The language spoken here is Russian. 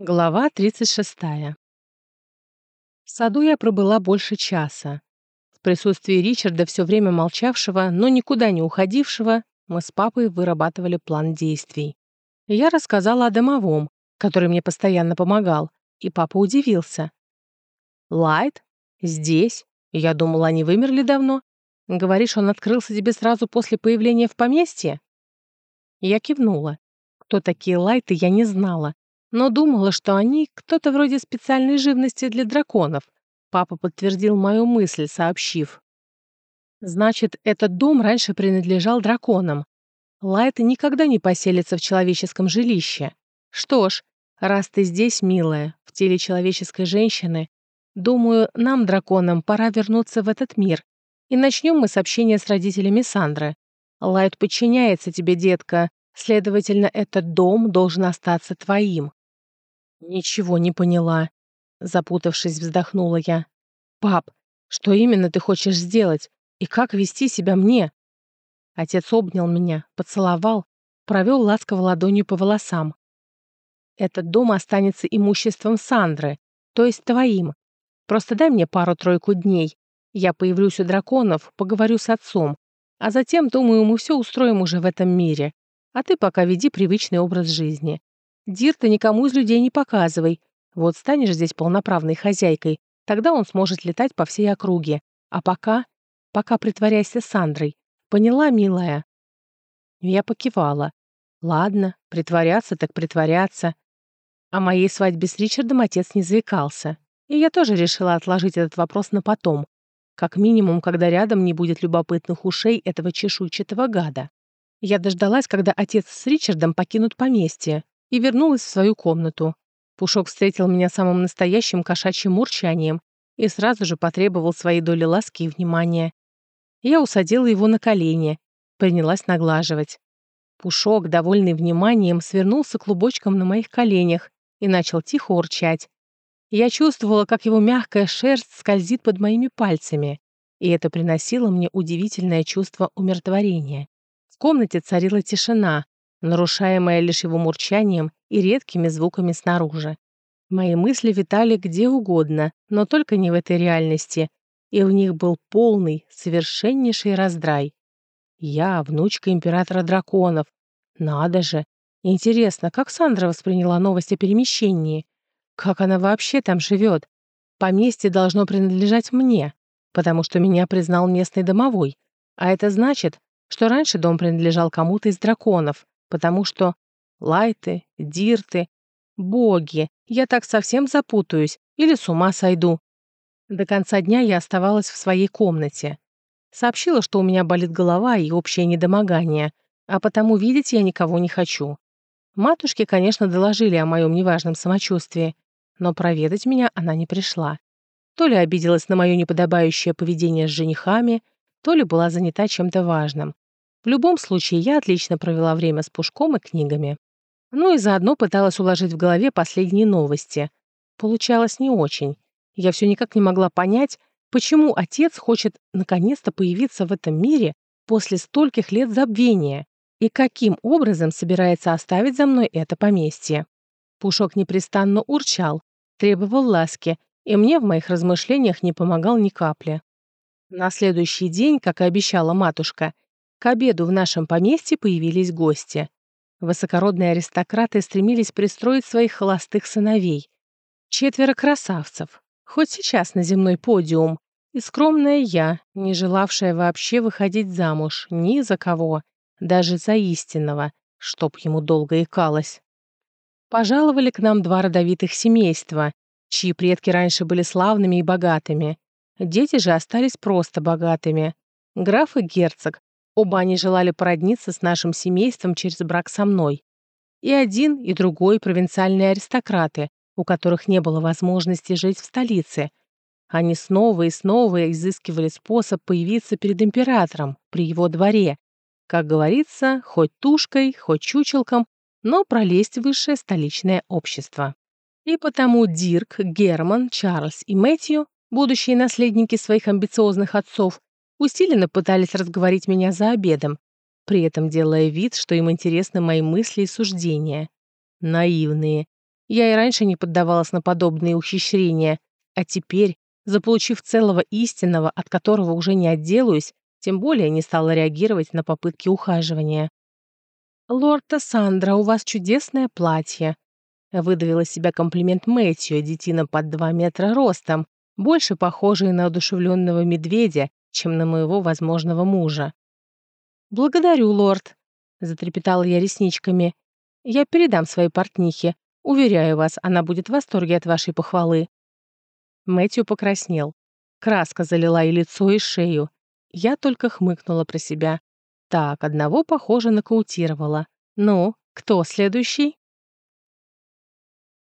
Глава 36. В саду я пробыла больше часа. В присутствии Ричарда, все время молчавшего, но никуда не уходившего, мы с папой вырабатывали план действий. Я рассказала о домовом, который мне постоянно помогал, и папа удивился. «Лайт? Здесь? Я думала, они вымерли давно. Говоришь, он открылся тебе сразу после появления в поместье?» Я кивнула. Кто такие Лайты, я не знала, но думала, что они кто-то вроде специальной живности для драконов. Папа подтвердил мою мысль, сообщив. Значит, этот дом раньше принадлежал драконам. Лайты никогда не поселятся в человеческом жилище. Что ж, раз ты здесь, милая, в теле человеческой женщины, думаю, нам, драконам, пора вернуться в этот мир. И начнем мы с общения с родителями Сандры. Лайт подчиняется тебе, детка, следовательно, этот дом должен остаться твоим. «Ничего не поняла», — запутавшись, вздохнула я. «Пап, что именно ты хочешь сделать? И как вести себя мне?» Отец обнял меня, поцеловал, провел ласково ладонью по волосам. «Этот дом останется имуществом Сандры, то есть твоим. Просто дай мне пару-тройку дней. Я появлюсь у драконов, поговорю с отцом, а затем, думаю, мы все устроим уже в этом мире. А ты пока веди привычный образ жизни. Дир ты никому из людей не показывай. Вот станешь здесь полноправной хозяйкой, тогда он сможет летать по всей округе. А пока... Пока притворяйся Сандрой. Поняла, милая?» Я покивала. «Ладно, притворяться так притворяться». О моей свадьбе с Ричардом отец не заикался. И я тоже решила отложить этот вопрос на потом. Как минимум, когда рядом не будет любопытных ушей этого чешуйчатого гада. Я дождалась, когда отец с Ричардом покинут поместье, и вернулась в свою комнату. Пушок встретил меня самым настоящим кошачьим урчанием и сразу же потребовал своей доли ласки и внимания. Я усадила его на колени, принялась наглаживать. Пушок, довольный вниманием, свернулся клубочком на моих коленях и начал тихо урчать. Я чувствовала, как его мягкая шерсть скользит под моими пальцами, и это приносило мне удивительное чувство умиротворения. В комнате царила тишина, нарушаемая лишь его мурчанием и редкими звуками снаружи. Мои мысли витали где угодно, но только не в этой реальности, и в них был полный, совершеннейший раздрай. Я внучка императора драконов. Надо же. Интересно, как Сандра восприняла новость о перемещении? Как она вообще там живет? Поместье должно принадлежать мне, потому что меня признал местный домовой. А это значит, что раньше дом принадлежал кому-то из драконов, потому что лайты, дирты, боги, я так совсем запутаюсь или с ума сойду. До конца дня я оставалась в своей комнате. Сообщила, что у меня болит голова и общее недомогание, а потому видеть я никого не хочу. Матушке, конечно, доложили о моем неважном самочувствии, но проведать меня она не пришла. То ли обиделась на мое неподобающее поведение с женихами, то ли была занята чем-то важным. В любом случае, я отлично провела время с Пушком и книгами. Ну и заодно пыталась уложить в голове последние новости. Получалось не очень. Я все никак не могла понять, почему отец хочет наконец-то появиться в этом мире после стольких лет забвения и каким образом собирается оставить за мной это поместье. Пушок непрестанно урчал, требовал ласки, и мне в моих размышлениях не помогал ни капли. На следующий день, как и обещала матушка, к обеду в нашем поместье появились гости. Высокородные аристократы стремились пристроить своих холостых сыновей. Четверо красавцев, хоть сейчас на земной подиум, и скромная я, не желавшая вообще выходить замуж ни за кого, даже за истинного, чтоб ему долго икалось. Пожаловали к нам два родовитых семейства, чьи предки раньше были славными и богатыми. Дети же остались просто богатыми. Граф и герцог, Оба они желали породниться с нашим семейством через брак со мной. И один, и другой провинциальные аристократы, у которых не было возможности жить в столице. Они снова и снова изыскивали способ появиться перед императором при его дворе. Как говорится, хоть тушкой, хоть чучелком, но пролезть в высшее столичное общество. И потому Дирк, Герман, Чарльз и Мэтью, будущие наследники своих амбициозных отцов, усиленно пытались разговорить меня за обедом, при этом делая вид, что им интересны мои мысли и суждения. Наивные. Я и раньше не поддавалась на подобные ухищрения, а теперь, заполучив целого истинного, от которого уже не отделаюсь, тем более не стала реагировать на попытки ухаживания. «Лорд Тассандра, у вас чудесное платье», выдавила себя комплимент Мэтью, детина под два метра ростом, больше похожий на одушевленного медведя, чем на моего возможного мужа. «Благодарю, лорд», — затрепетала я ресничками. «Я передам своей портнихе. Уверяю вас, она будет в восторге от вашей похвалы». Мэтью покраснел. Краска залила и лицо, и шею. Я только хмыкнула про себя. Так, одного, похоже, нокаутировала. Ну, кто следующий?